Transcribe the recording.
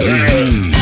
Hum.